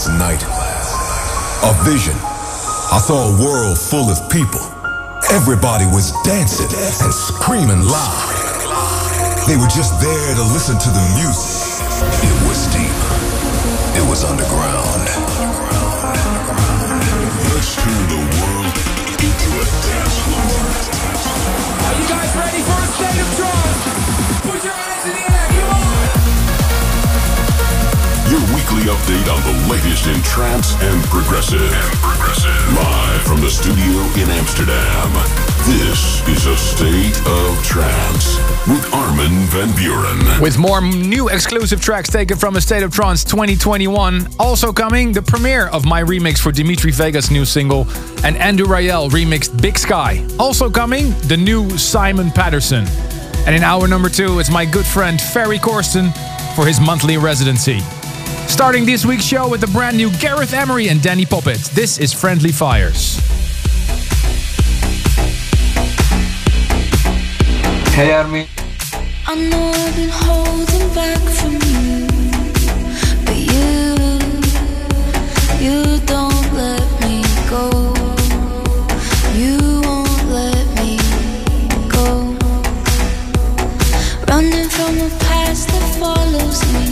last night. A vision. I saw a world full of people. Everybody was dancing and screaming loud. They were just there to listen to the music. It was deep. It was underground. Let's turn the world into a dance floor. Are you guys ready for a state of trance? Put your hands in the air, Your weekly update on the latest in trance and progressive. And progressive. Live from the studio in Amsterdam. This is a state of trance with Armin van Buuren. With more new exclusive tracks taken from A State of Trance 2021. Also coming, the premiere of my remix for Dimitri Vegas' new single and Andrew Rayel remixed Big Sky. Also coming, the new Simon Patterson. And in hour number two, it's my good friend Ferry Corsten for his monthly residency. Starting this week's show with the brand new Gareth Emery and Danny Poppet. This is Friendly Fires. Hey Armin. I know I've been holding back from you, but you, you don't let me go. You won't let me go. Running from a past that follows me.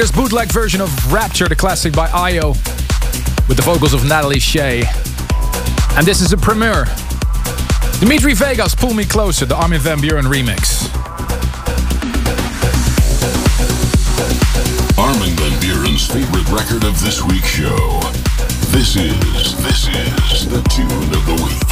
Kryder's bootleg version of Rapture, the classic by Io, with the vocals of Natalie Shay. And this is a premiere. Dimitri Vegas, Pull Me Closer, the Armin van Buuren remix. Armin van Buuren's favorite record of this week's show. This is, this is the tune of the week.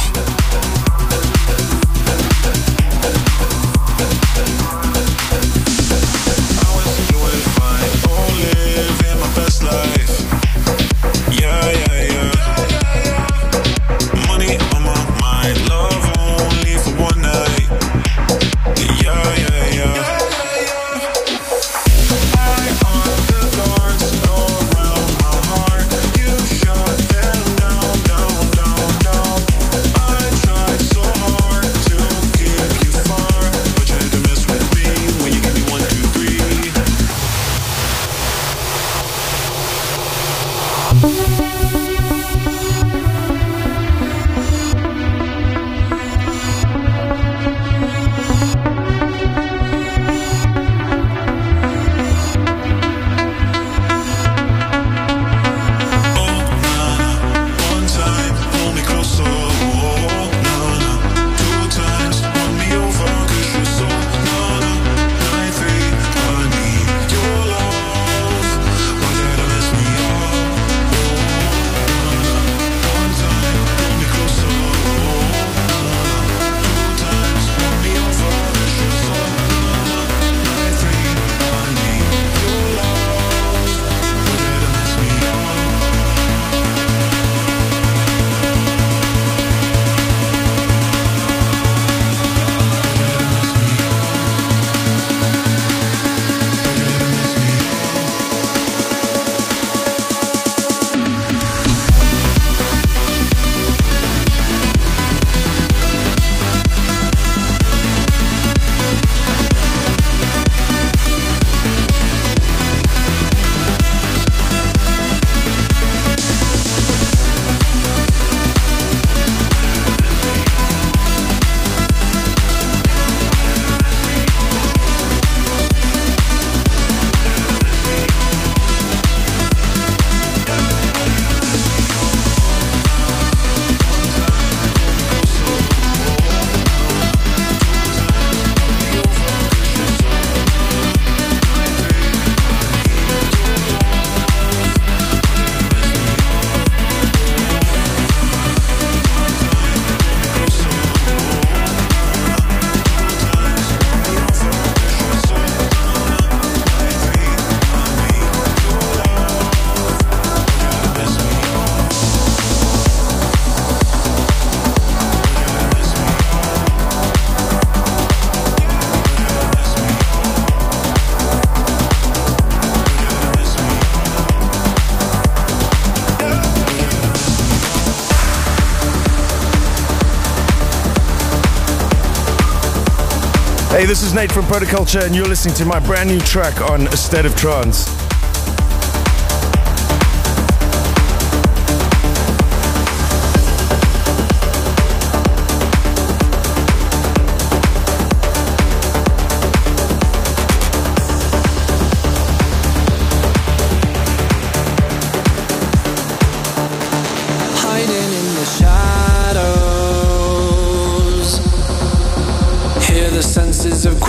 is Nate from Protoculture, and you're listening to my brand new track on A State of Trance.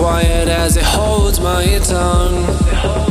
quiet as it holds my tongue.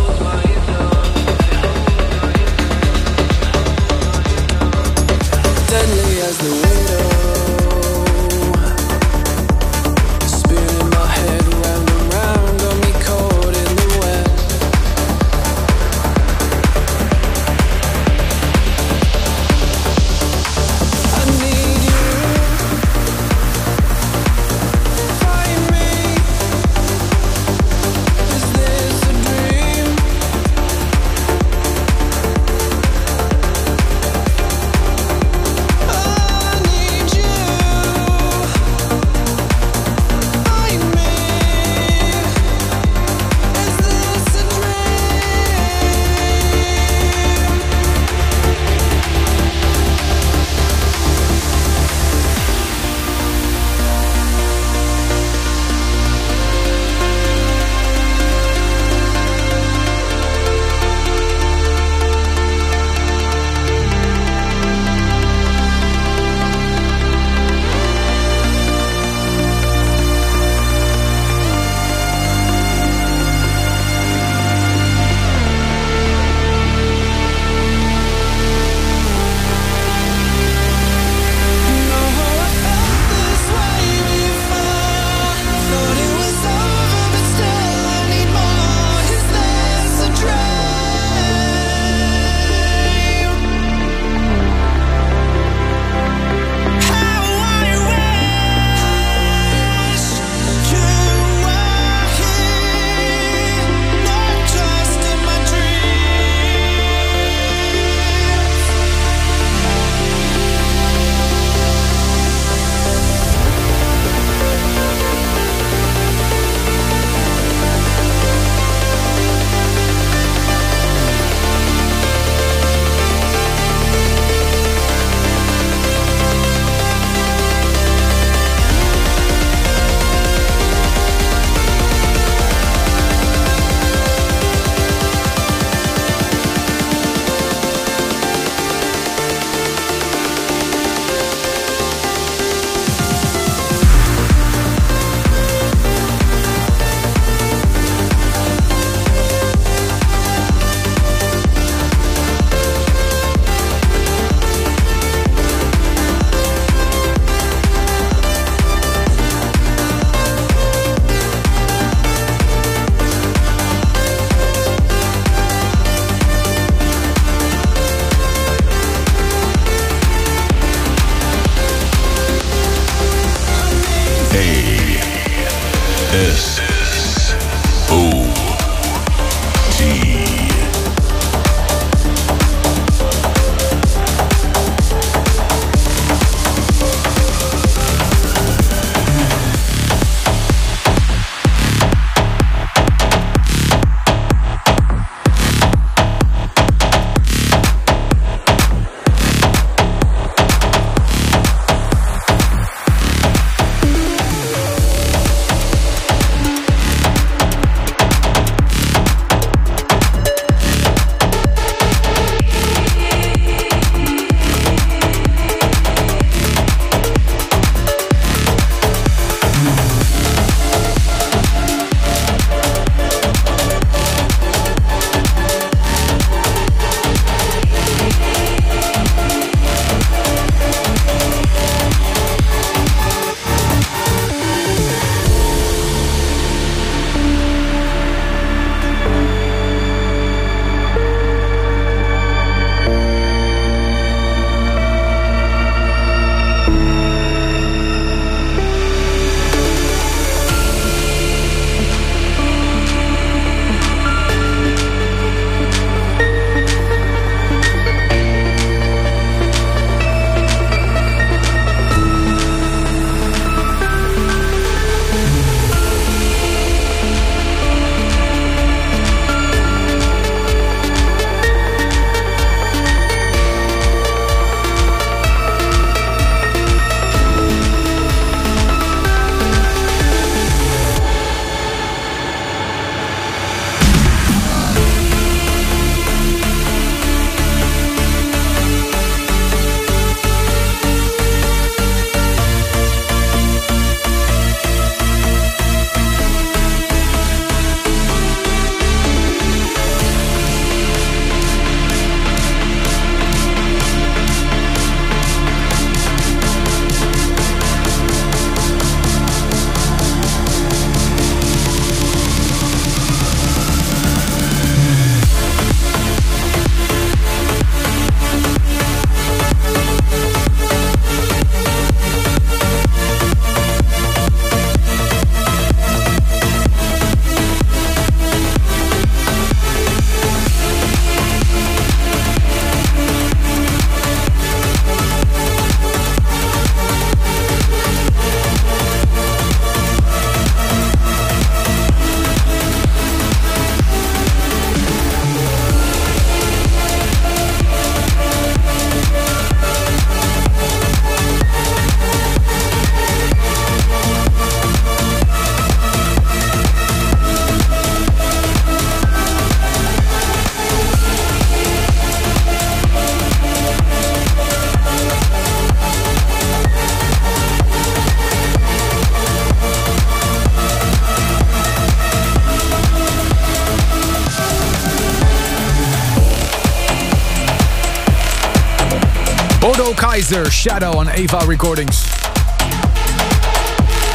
Riser Shadow on Ava Recordings.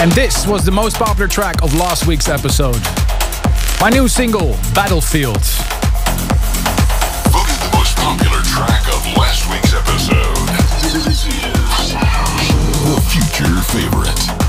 And this was the most popular track of last week's episode. My new single, Battlefield. Voted the most popular track of last week's episode. This is the future favorite.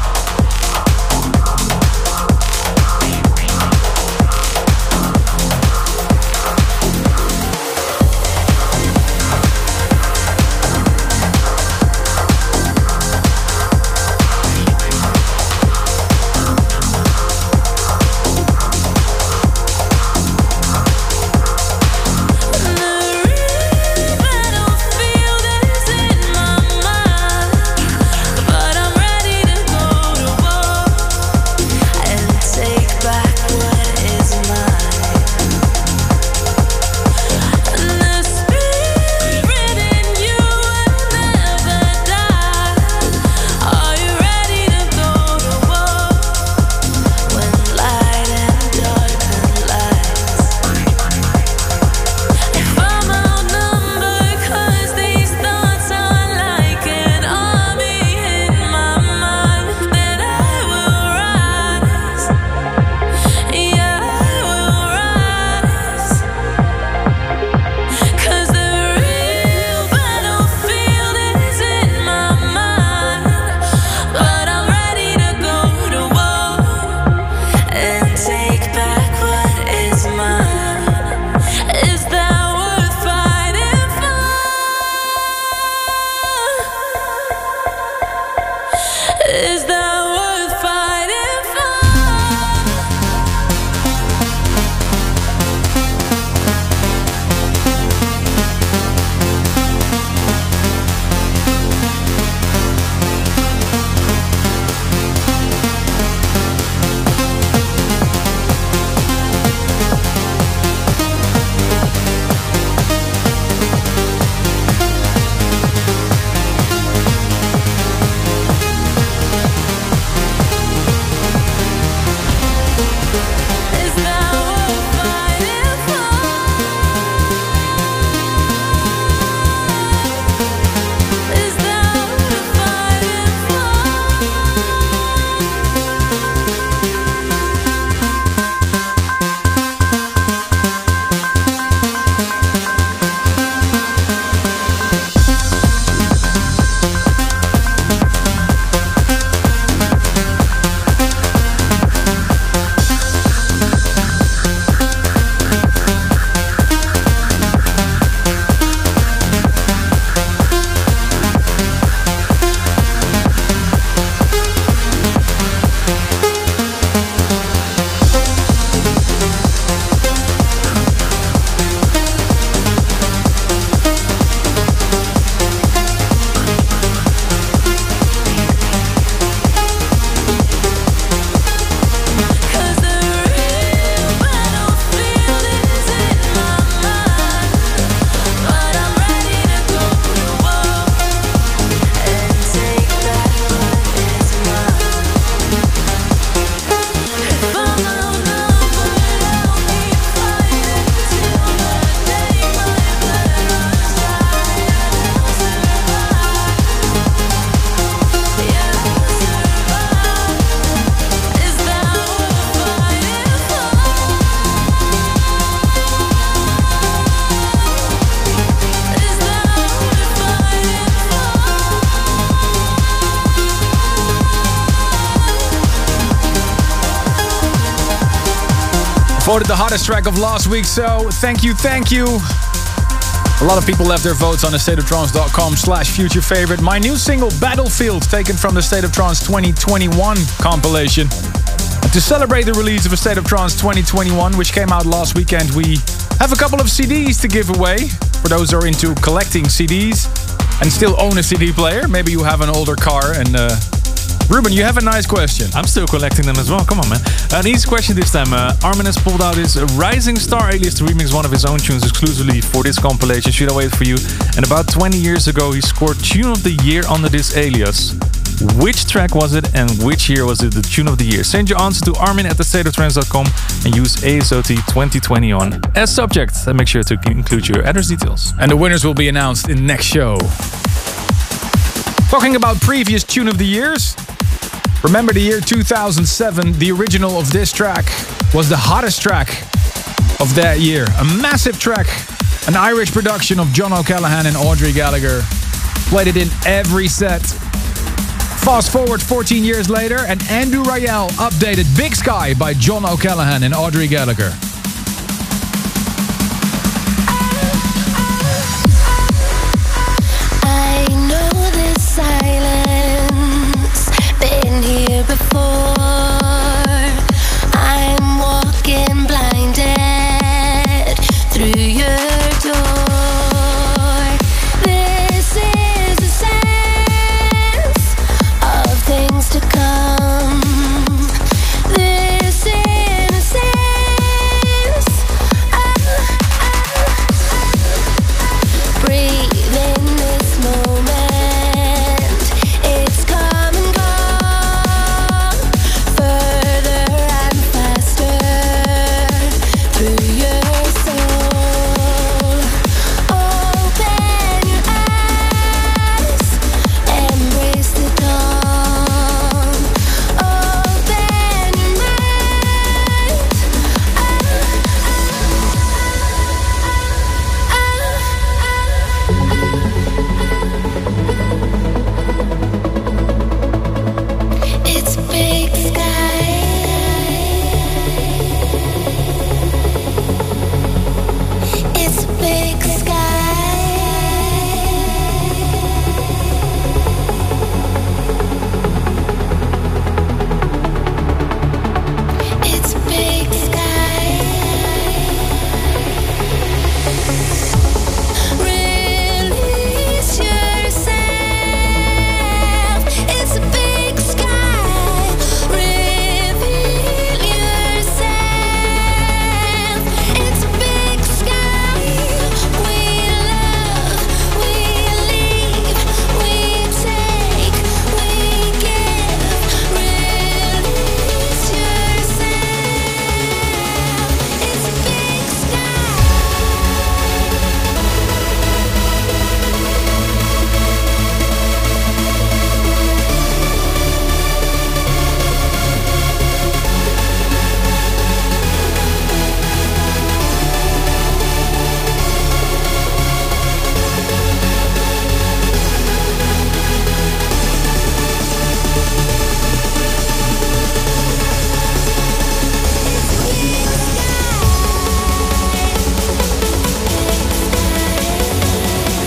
Voted the hottest track of last week, so thank you, thank you. A lot of people left their votes on thestateoftrance.com slash future favorite. My new single, Battlefield, taken from the State of Trance 2021 compilation. And to celebrate the release of A State of Trance 2021, which came out last weekend, we have a couple of CDs to give away. For those who are into collecting CDs and still own a CD player, maybe you have an older car and uh, Ruben, you have a nice question. I'm still collecting them as well. Come on, man. An easy question this time. Uh, Armin has pulled out his Rising Star alias to remix one of his own tunes exclusively for this compilation. Should I wait for you? And about 20 years ago, he scored Tune of the Year under this alias. Which track was it and which year was it the Tune of the Year? Send your answer to armin at thestateoftrance.com and use ASOT 2020 on as subject. And make sure to include your address details. And the winners will be announced in next show. Talking about previous tune of the years. Remember the year 2007, the original of this track was the hottest track of that year. A massive track, an Irish production of John O'Callaghan and Audrey Gallagher. Played it in every set. Fast forward 14 years later, and Andrew Rayel updated Big Sky by John O'Callaghan and Audrey Gallagher.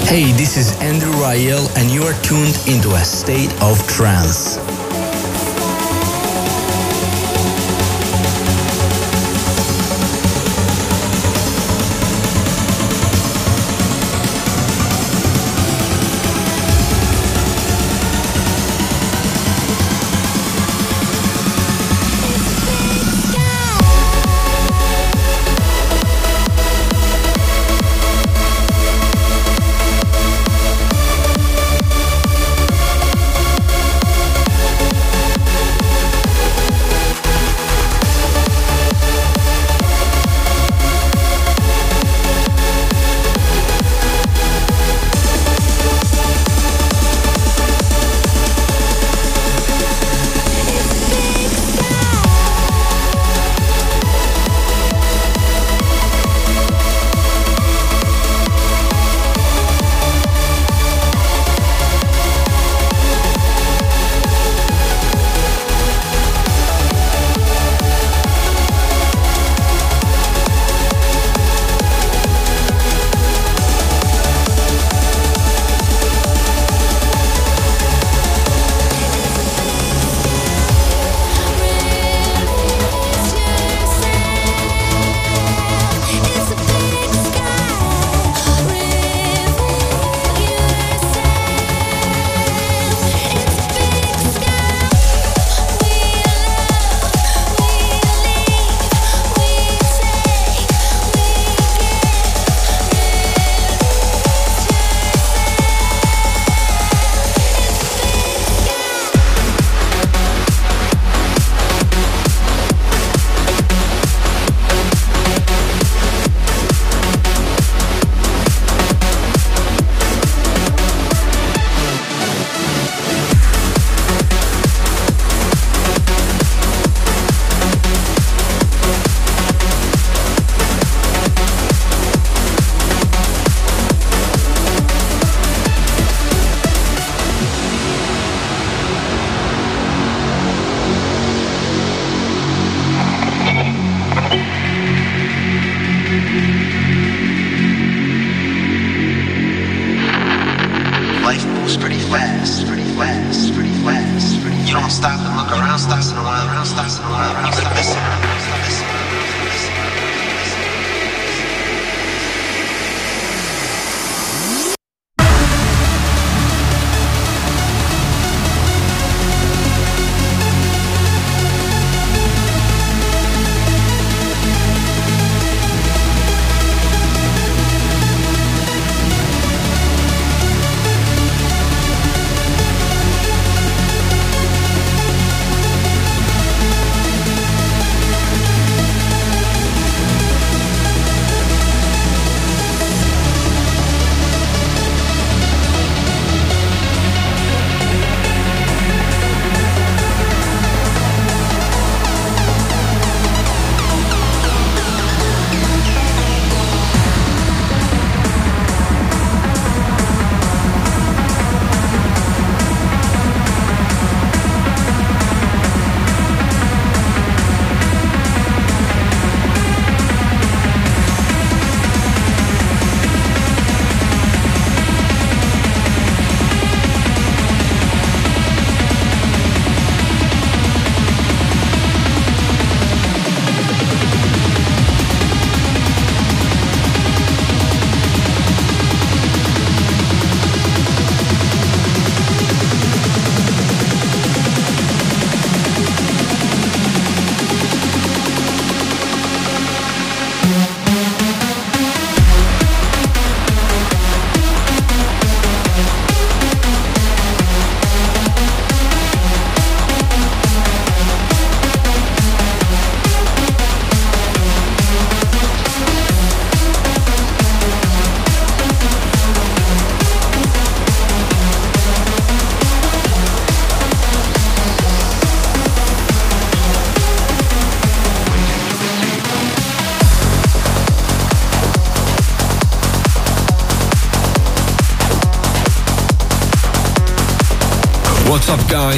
Hey, this is Andrew Rayel, and you are tuned into a state of trance.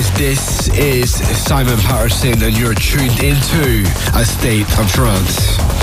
Guys? This is Simon Patterson, and you're tuned into a state of trance.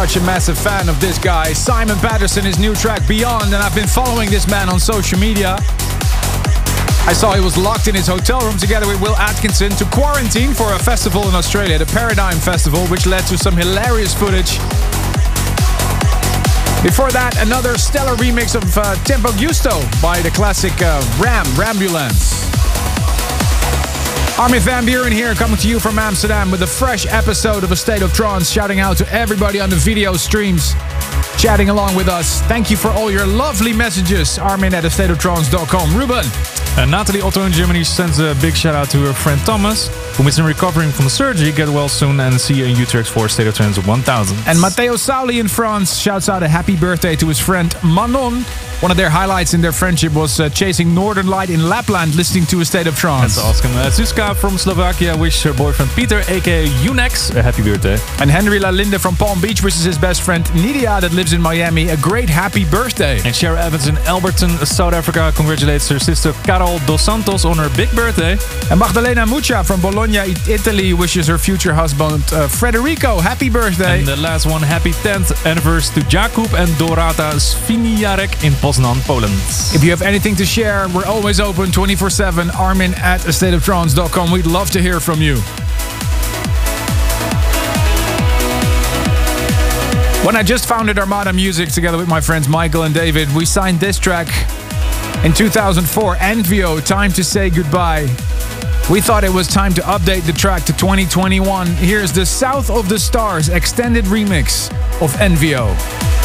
Such a massive fan of this guy, Simon Patterson, his new track Beyond, and I've been following this man on social media. I saw he was locked in his hotel room together with Will Atkinson to quarantine for a festival in Australia, the Paradigm Festival, which led to some hilarious footage. Before that, another stellar remix of uh, Tempo Giusto by the classic uh, Ram, Rambulance. Armin van Buuren here, coming to you from Amsterdam with a fresh episode of A State of Trance, shouting out to everybody on the video streams, chatting along with us. Thank you for all your lovely messages. Armin at astateoftrance.com. Ruben. Uh, Natalie Otto in Germany sends a big shout out to her friend Thomas, who is in recovering from surgery. Get well soon and see you in Utrecht for State of Trance 1000. And Matteo Sauli in France shouts out a happy birthday to his friend Manon. One of their highlights in their friendship was uh, chasing Northern Light in Lapland, listening to a state of trance. That's awesome. Uh, Zuzka from Slovakia wishes her boyfriend Peter, aka Unex, a happy birthday. And Henry Lalinde from Palm Beach wishes his best friend Nidia, that lives in Miami, a great happy birthday. And Shara Evans in Alberton, South Africa, congratulates her sister Carol Dos Santos on her big birthday. And Magdalena Mucha from Bologna, Italy, wishes her future husband uh, Federico happy birthday. And the last one, happy 10th anniversary to Jakub and Dorata Sviniarek in Poznan, Poland. If you have anything to share, we're always open 24 7. Armin at astateoftrance.com. We'd love to hear from you. When I just founded Armada Music together with my friends Michael and David, we signed this track in 2004, Envio, Time to Say Goodbye. We thought it was time to update the track to 2021. Here's the South of the Stars extended remix of Envio.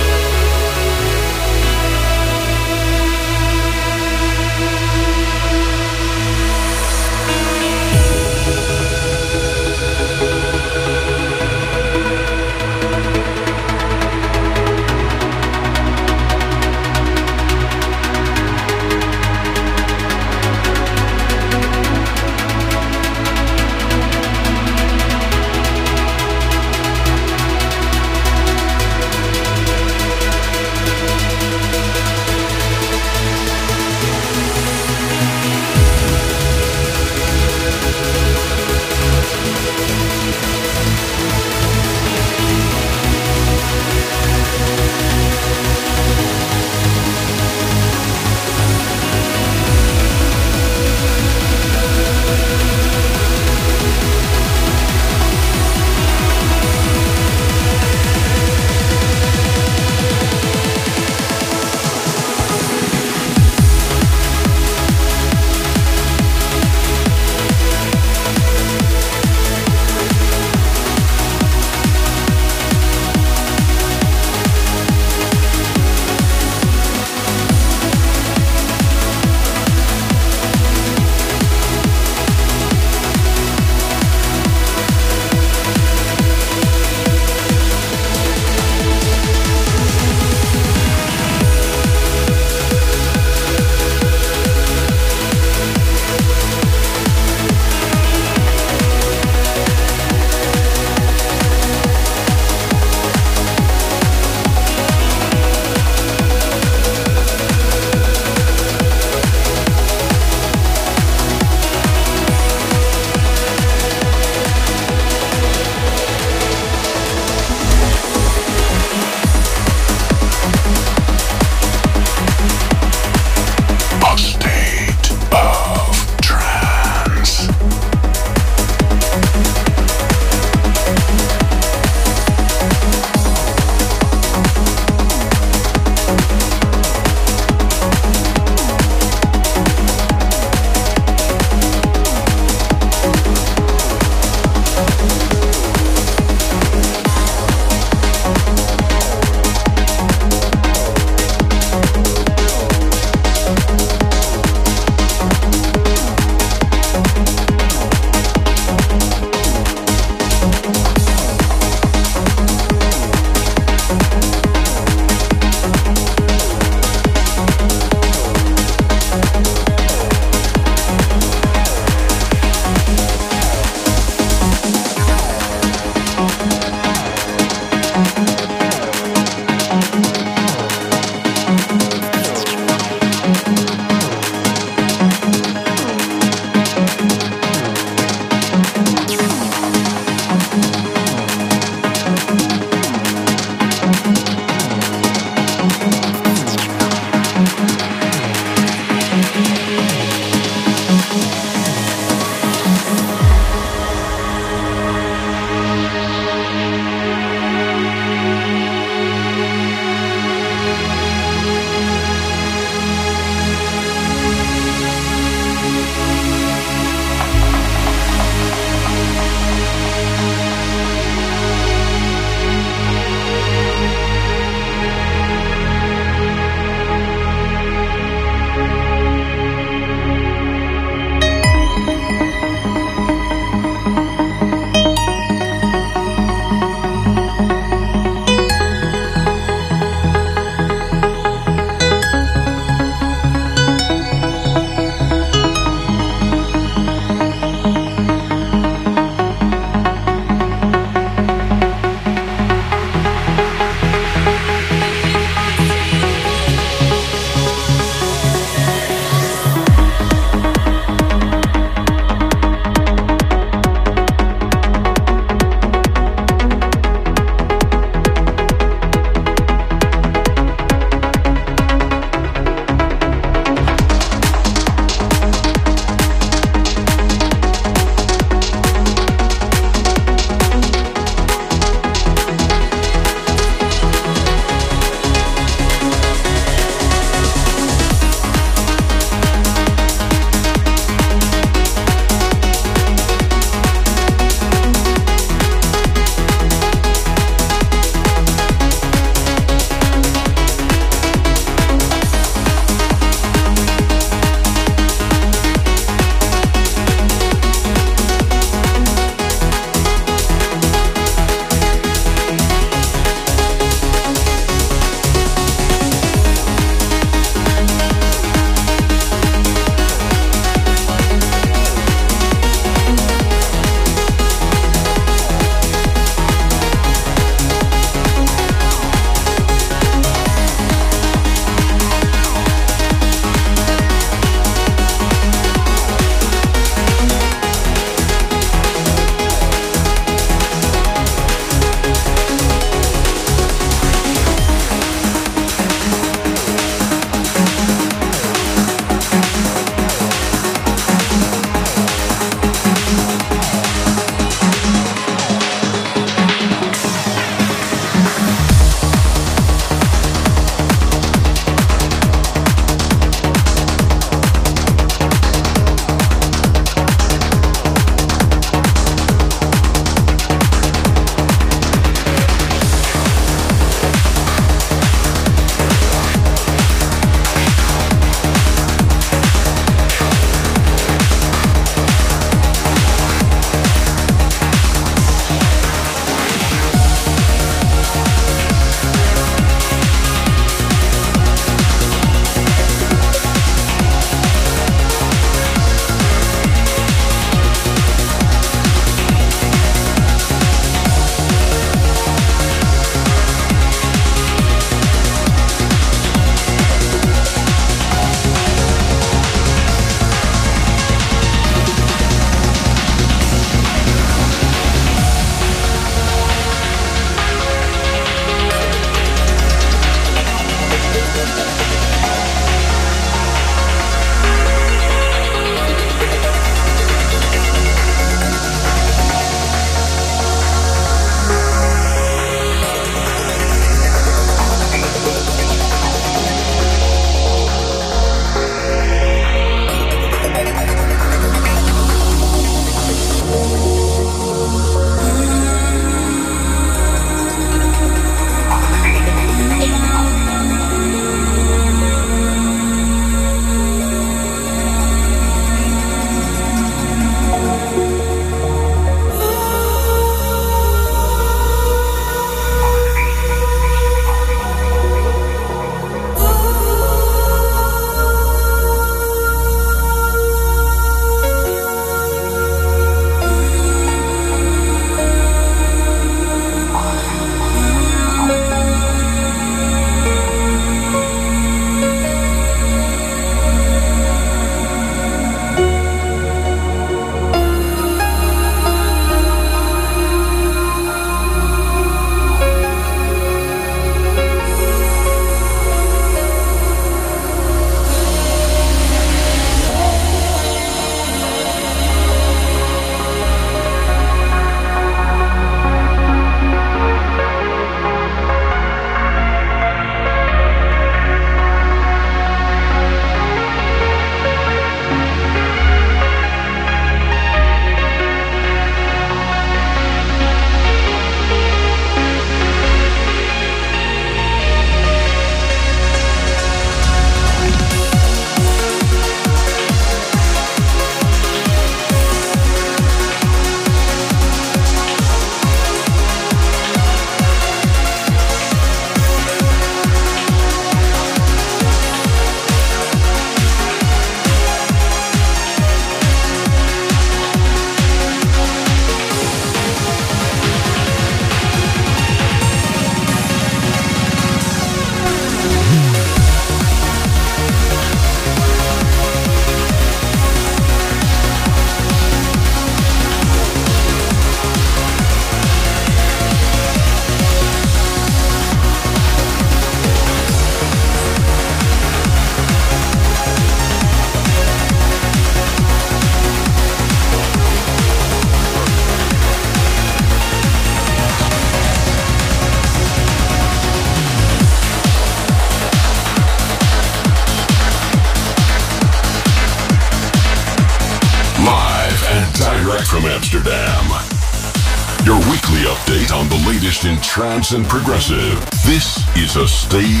And progressive. This is a state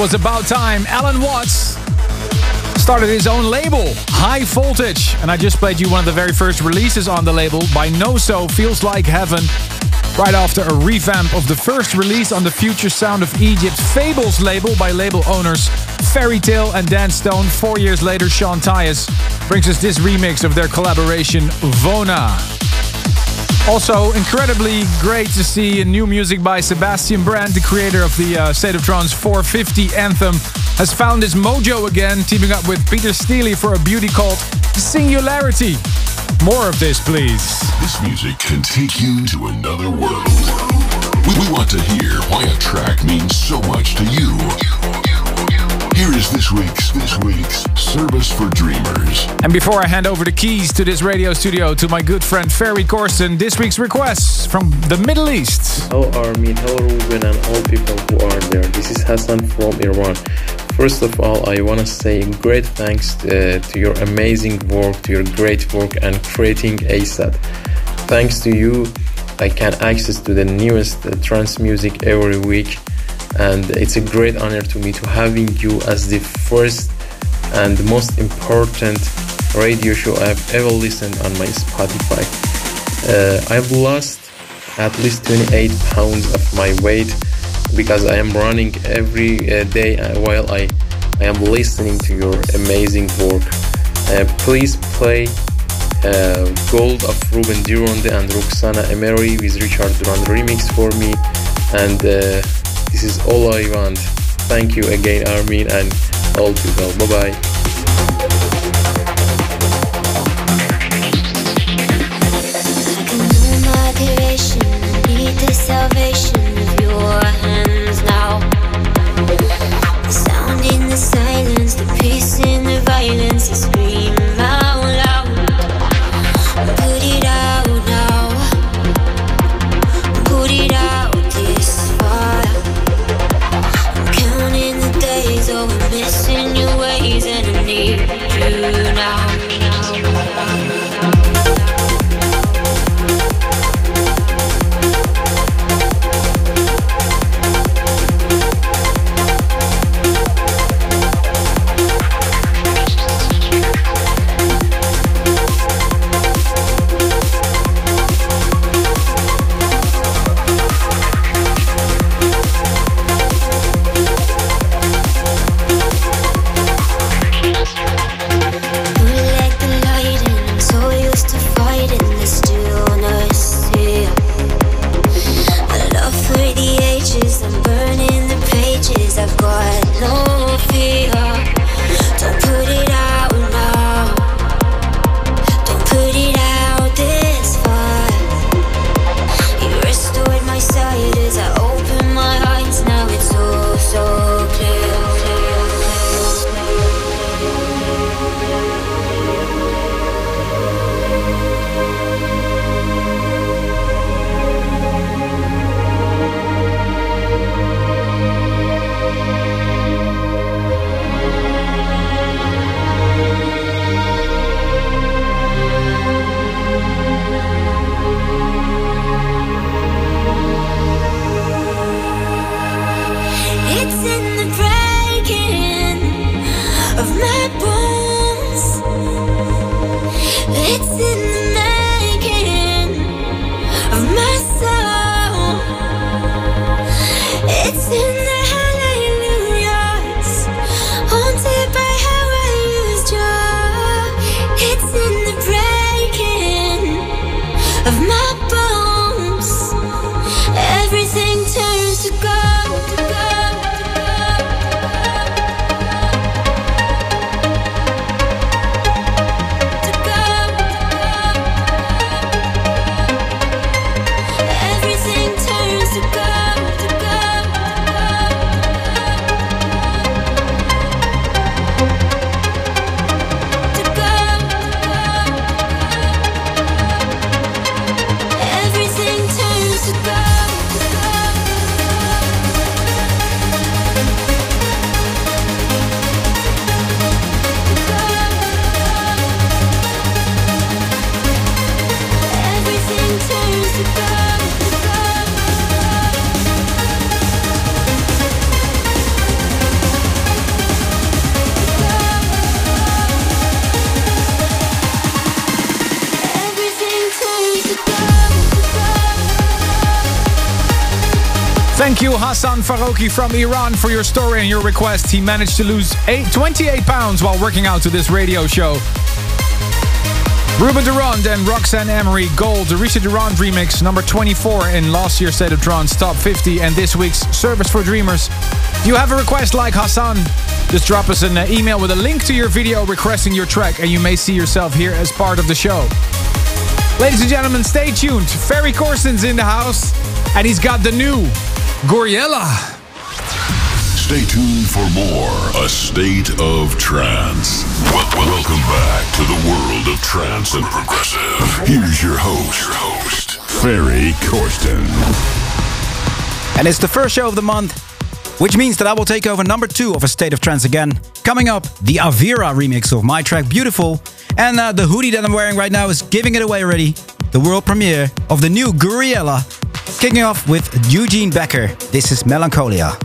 was about time. Allen Watts started his own label, High Voltage. And I just played you one of the very first releases on the label by Noso, Feels Like Heaven. Right after a revamp of the first release on the Future Sound of Egypt Fables label by label owners Ferry Tayle and Dan Stone. Four years later, Sean Tyas brings us this remix of their collaboration, Vona. Also, incredibly great to see a new music by Sebastian Brandt, the creator of the uh, State of Trance 450 anthem, has found his mojo again, teaming up with Peter Steely for a beauty called Singularity. More of this, please. This music can take you to another world. We want to hear why a track means so much to you. Here is this week's this week's service for dreamers. And before I hand over the keys to this radio studio to my good friend Ferry Corsten, this week's requests from the Middle East. Hello Armin, hello Ruben and all people who are there. This is Hassan from Iran. First of all, I want to say great thanks uh, to your amazing work, to your great work and creating ASAT. Thanks to you, I can access to the newest uh, trance music every week and it's a great honor to me to having you as the first and most important radio show I've ever listened on my Spotify. Uh, I've lost at least 28 pounds of my weight because I am running every uh, day while I, I am listening to your amazing work. Uh, please play uh, Gold of Ruben de Ronde and Roxanne Emery with Richard Durand remix for me and uh, this is all I want. Thank you again, Armin, and all people. Bye bye. From Iran, for your story and your request. He managed to lose eight, 28 pounds while working out to this radio show. Ruben de Ronde and Roxanne Emery Gold, the de Ronde remix, number 24 in last year's State of Trance Top 50 and this week's Service for Dreamers. If you have a request like Hassan, just drop us an email with a link to your video requesting your track and you may see yourself here as part of the show. Ladies and gentlemen, stay tuned. Ferry Corsten's in the house and he's got the new Gouryella. Stay tuned for more A State of Trance. Wel- welcome back to the world of trance and progressive. Here's your host, your host, Ferry Corsten. And it's the first show of the month, which means that I will take over number two of A State of Trance again. Coming up, the Avira remix of my track Beautiful. And uh, the hoodie that I'm wearing right now is giving it away already. The world premiere of the new Gouryella. Kicking off with Eugene Becker. This is Melancholia.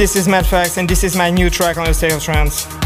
This is Matt Fax, and this is my new track on the State of Trance.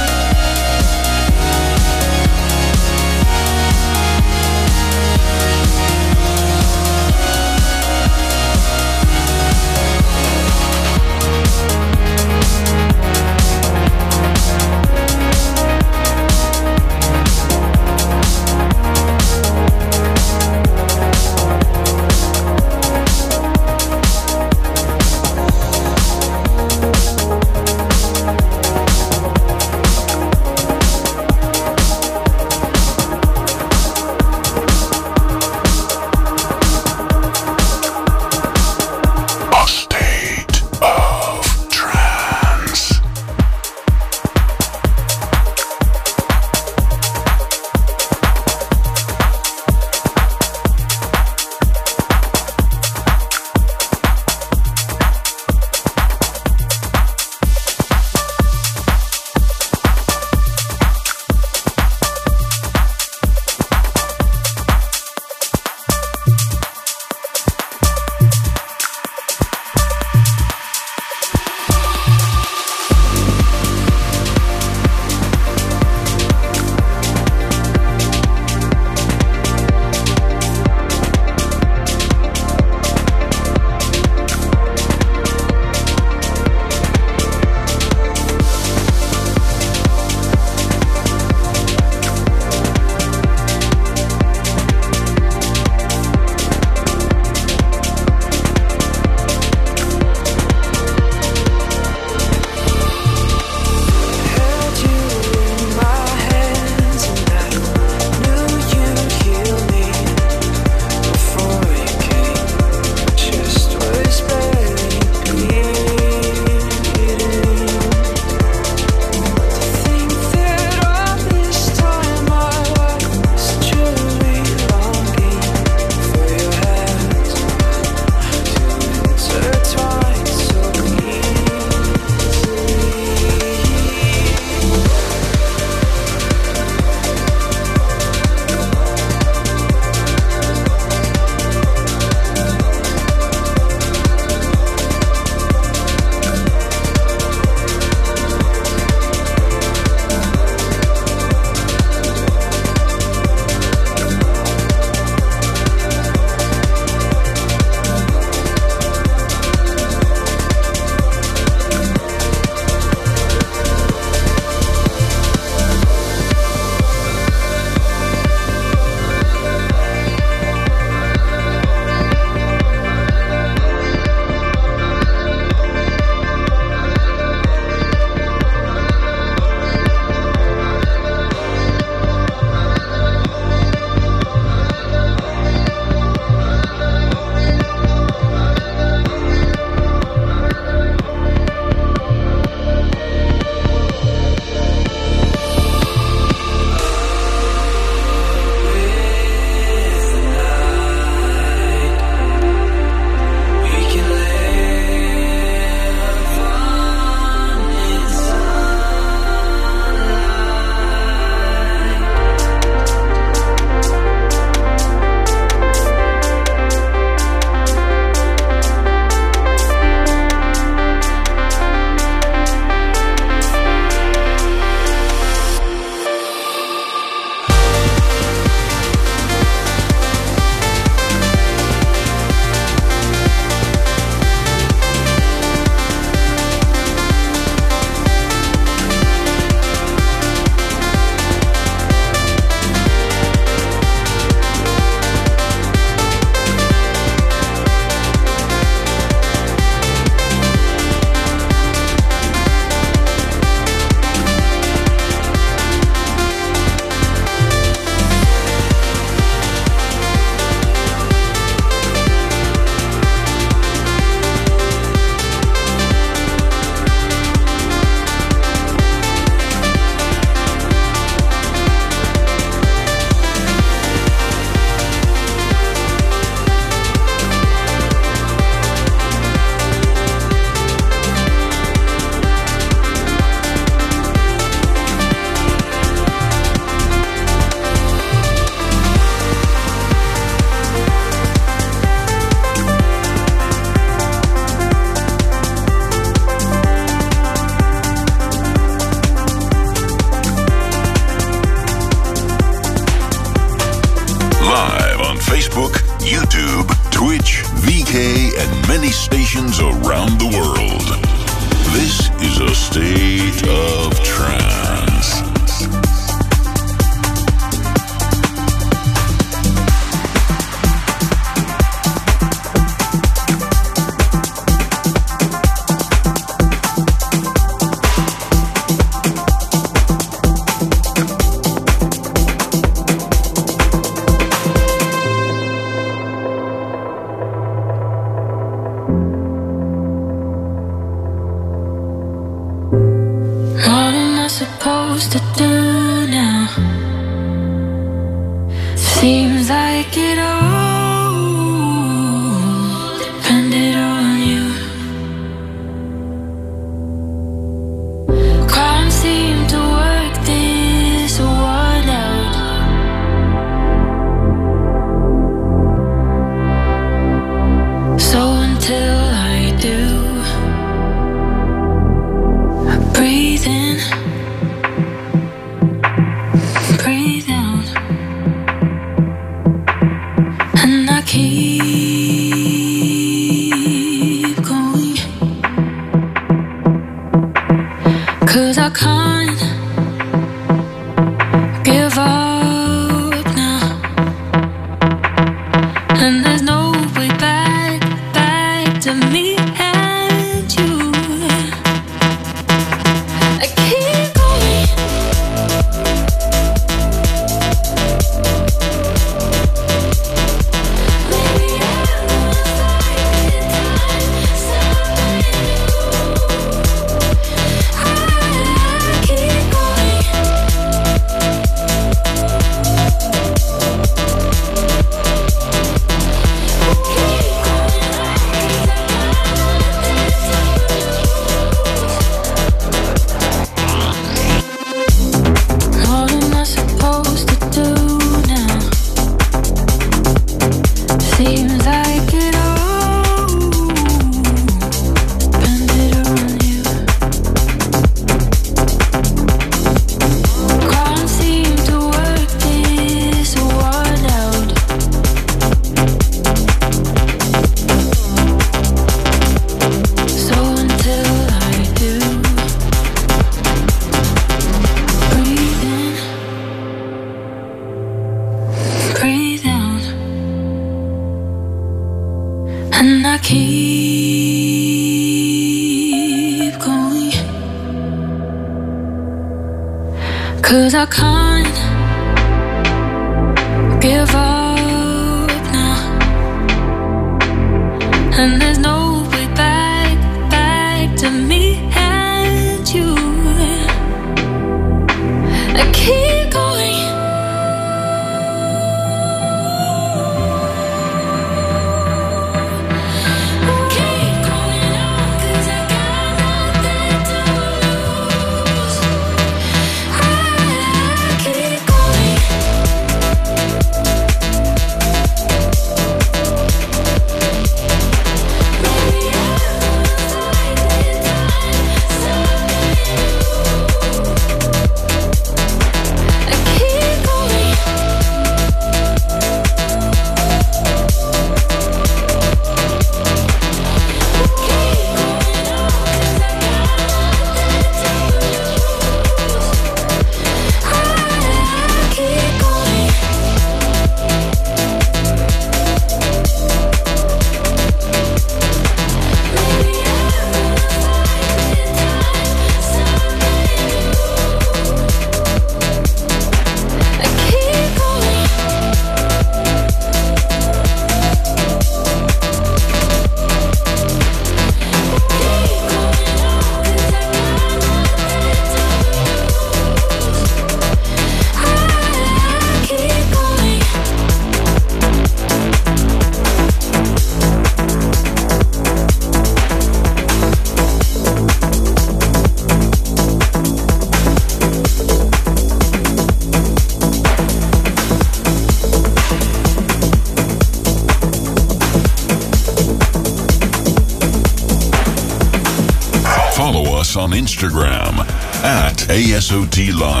Instagram at ASOT Live.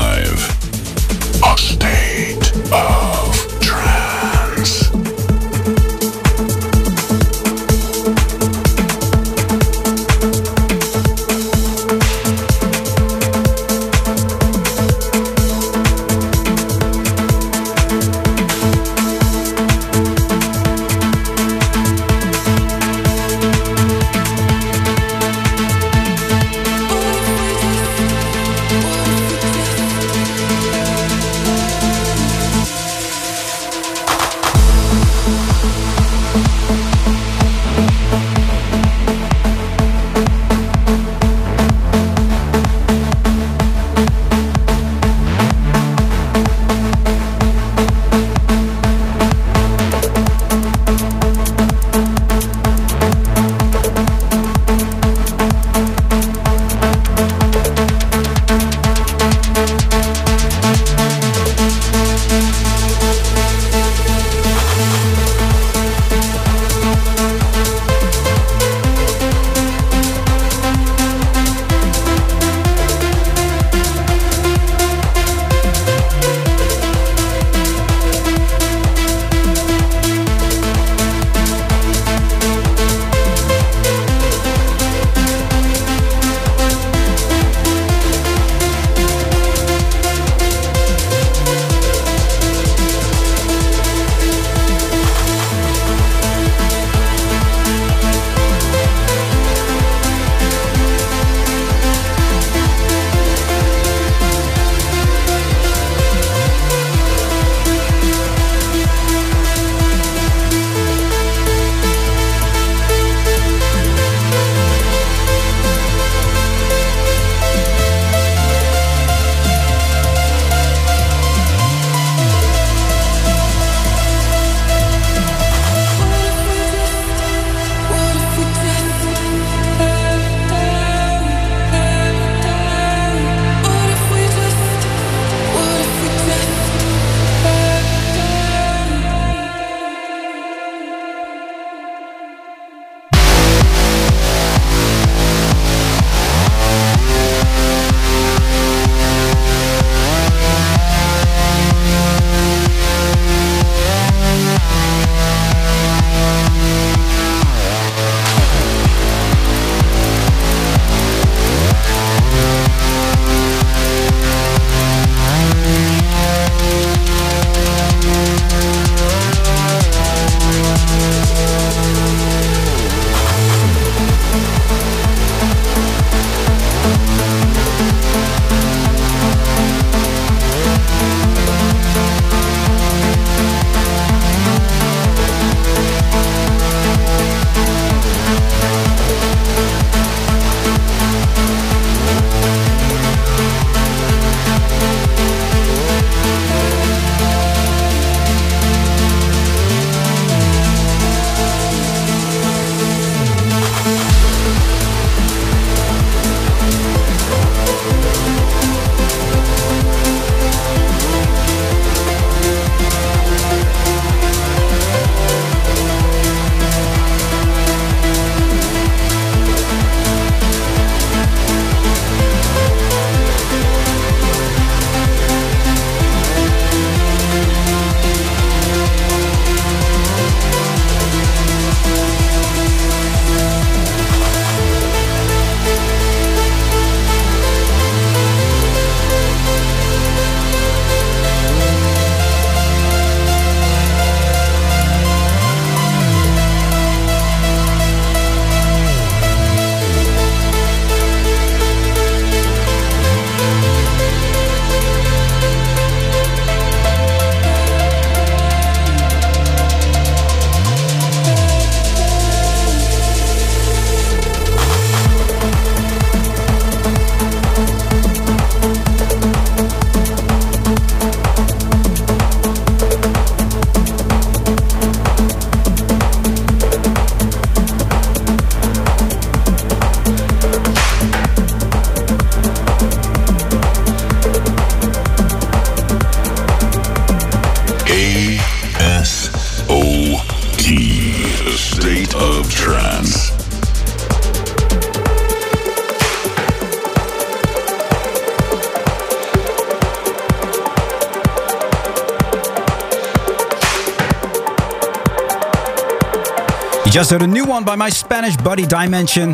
Just heard a new one by my Spanish buddy Dimension.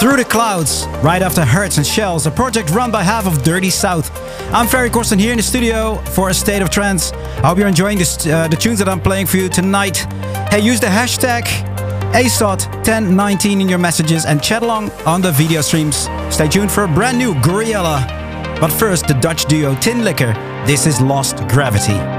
Through the Clouds, right after Hearts and Shells, a project run by half of Dirty South. I'm Ferry Corsten here in the studio for a state of trance. I hope you're enjoying this, uh, the tunes that I'm playing for you tonight. Hey, use the hashtag ASOT1019 in your messages and chat along on the video streams. Stay tuned for a brand new Gouryella. But first, the Dutch duo Tinlicker. This is Lost Gravity.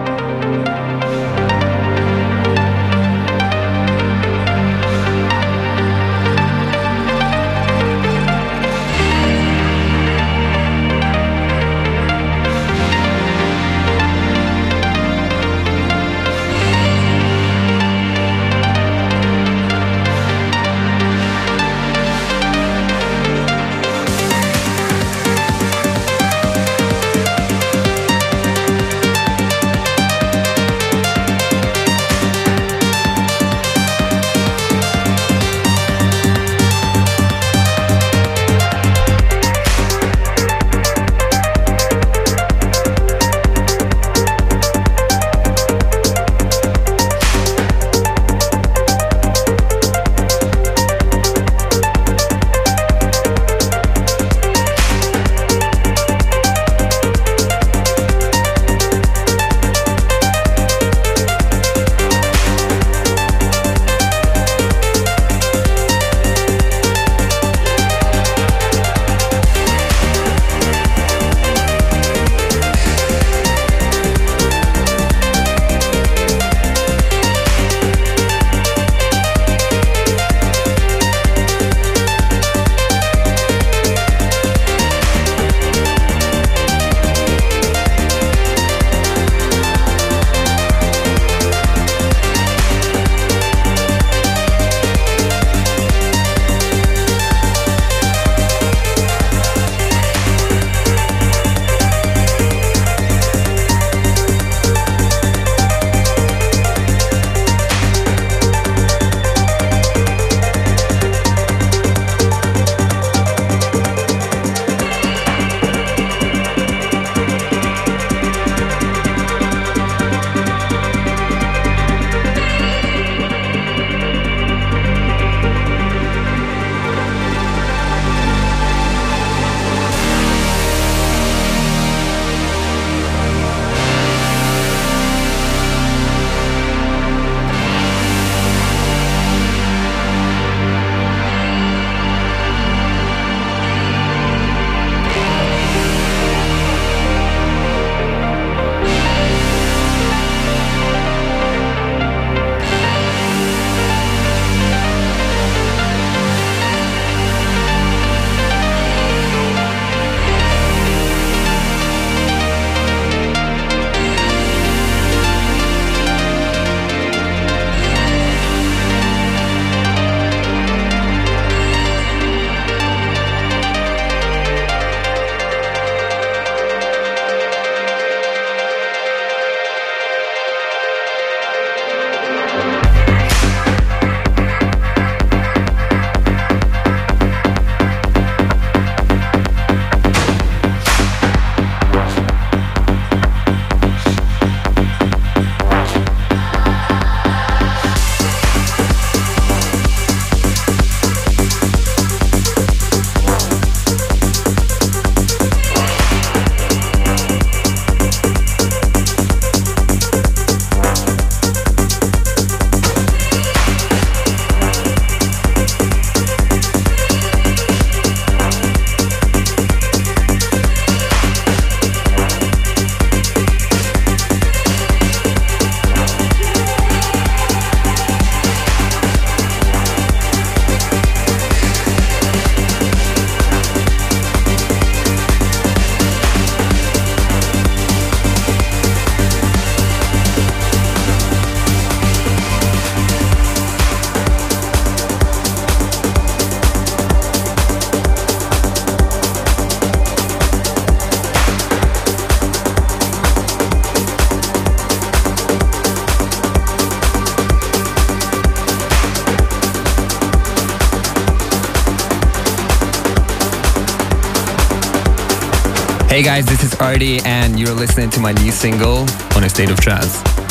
Arty, and you're listening to my new single on A State of Trance.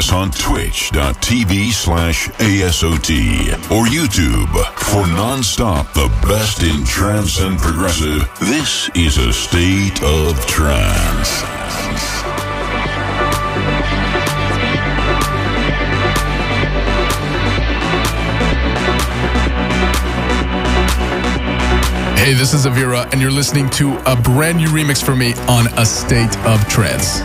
Us on twitch.tv slash ASOT or YouTube for non-stop the best in trance and progressive. This is a state of trance. Hey, this is Avira, and you're listening to a brand new remix for me on A State of Trance.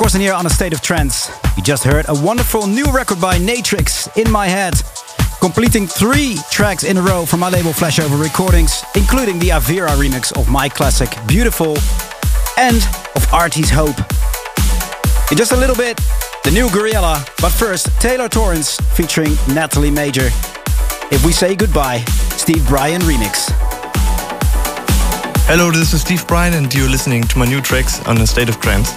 Corsten here on A State of Trance. You just heard a wonderful new record by Natrix, In My Head, completing three tracks in a row from my label Flashover Recordings, including the Avira remix of my classic Beautiful and of Arty's Hope. In just a little bit, the new Gouryella, but first, Taylor Torrence featuring Natalie Major. If we say goodbye, Steve Brian remix. Hello, this is Steve Brian, and you're listening to my new tracks on A State of Trance.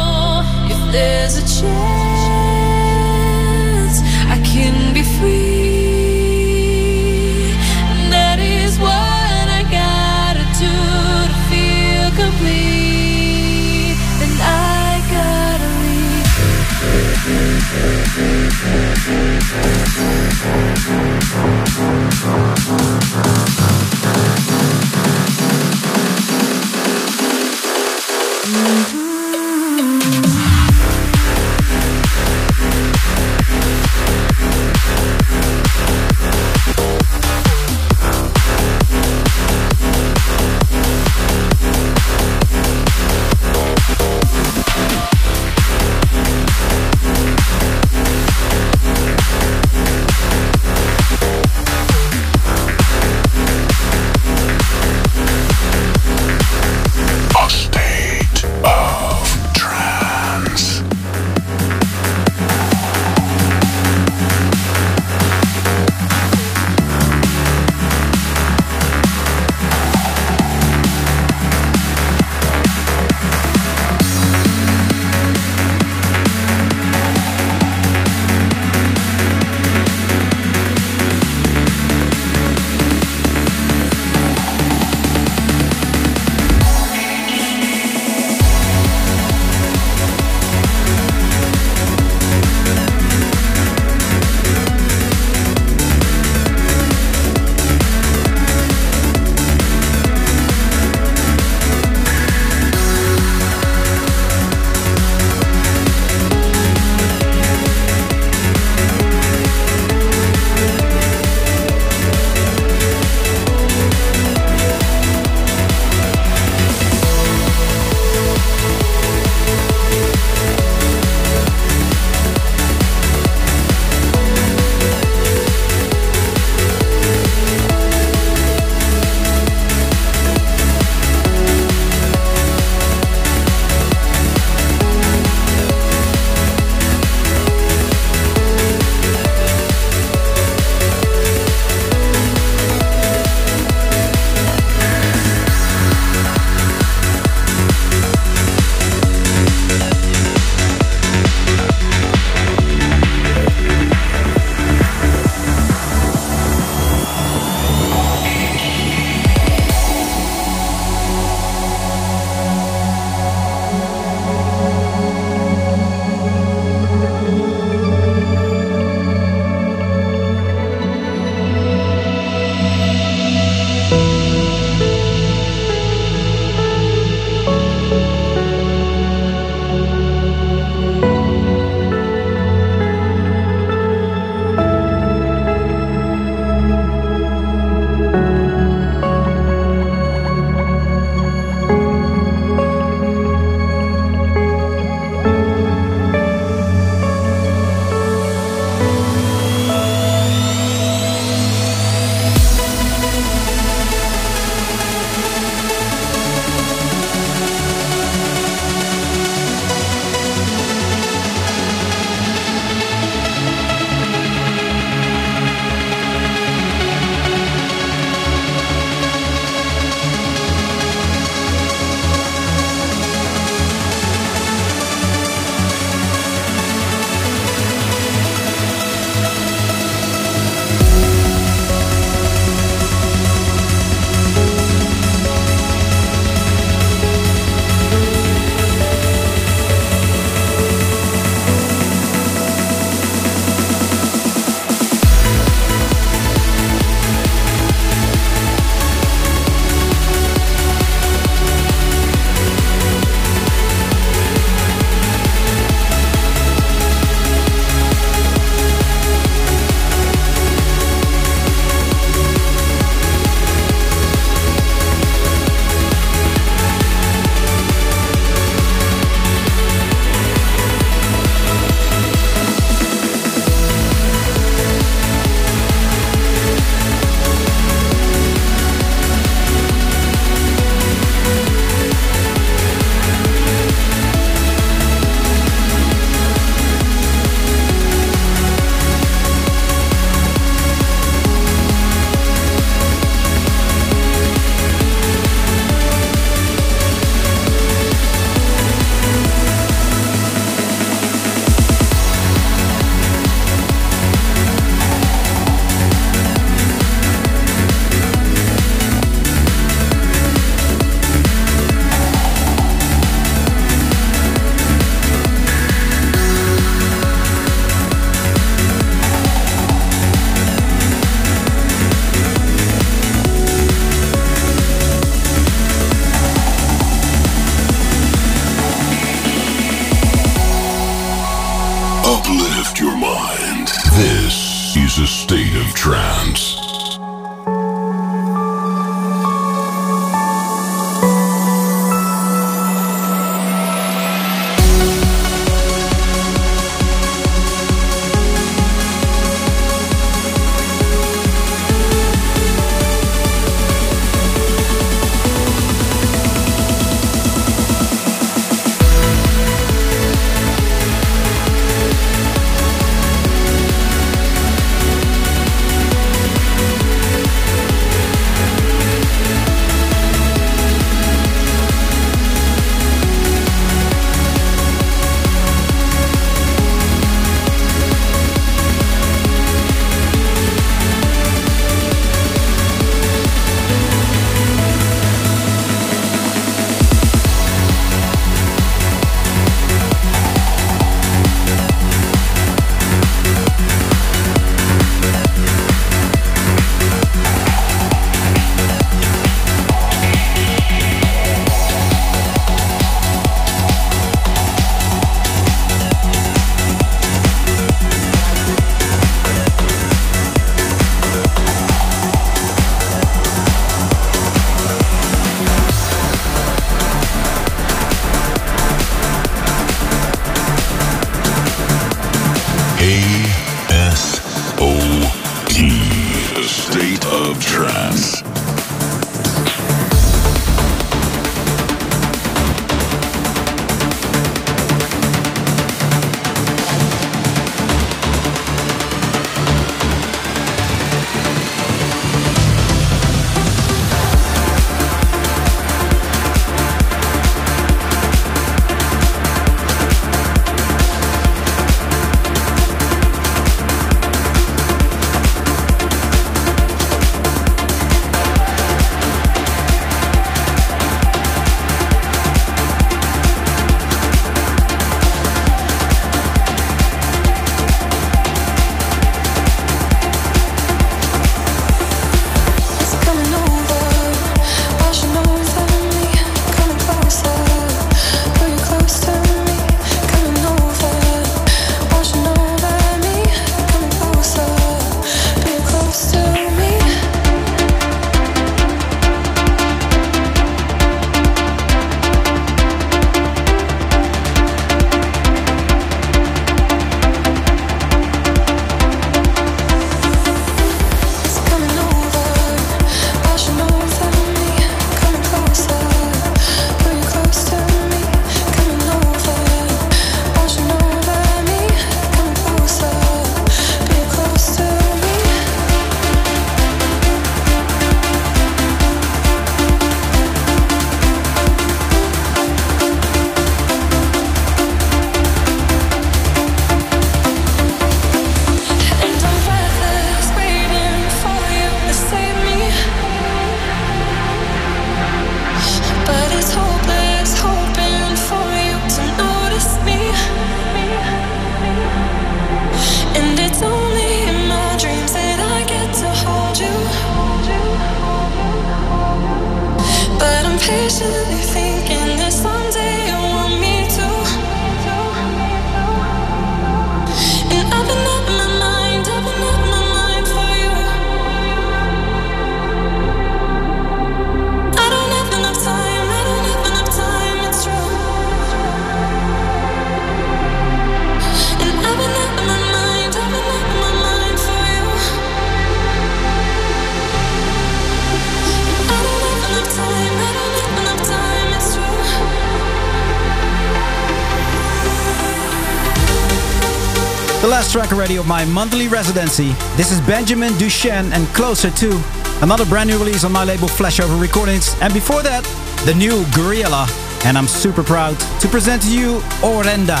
Already of my monthly residency. This is Benjamin Duchenne and Closer to. Another brand new release on my label Flashover Recordings. And before that, the new Gouryella. And I'm super proud to present to you Orenda.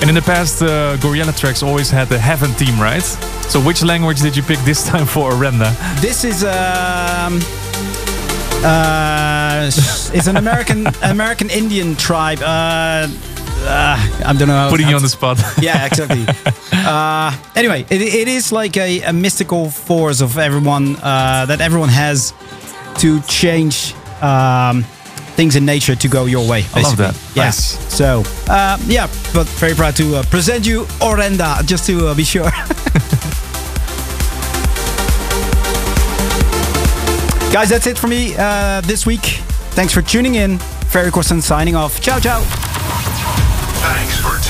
And in the past, uh, Gouryella tracks always had the Heaven theme, right? So which language did you pick this time for Orenda? This is um uh it's an American American Indian tribe. Uh, uh, I don't know. how- Putting how you on the spot. yeah, exactly. uh, anyway, it, it is like a, a mystical force of everyone uh, that everyone has to change um, things in nature to go your way. I love basically. that. Yeah. Nice. So uh, yeah, but very proud to uh, present you Orenda, just to uh, be sure. Guys, that's it for me uh, this week. Thanks for tuning in. Ferry Corsten signing off. Ciao, ciao.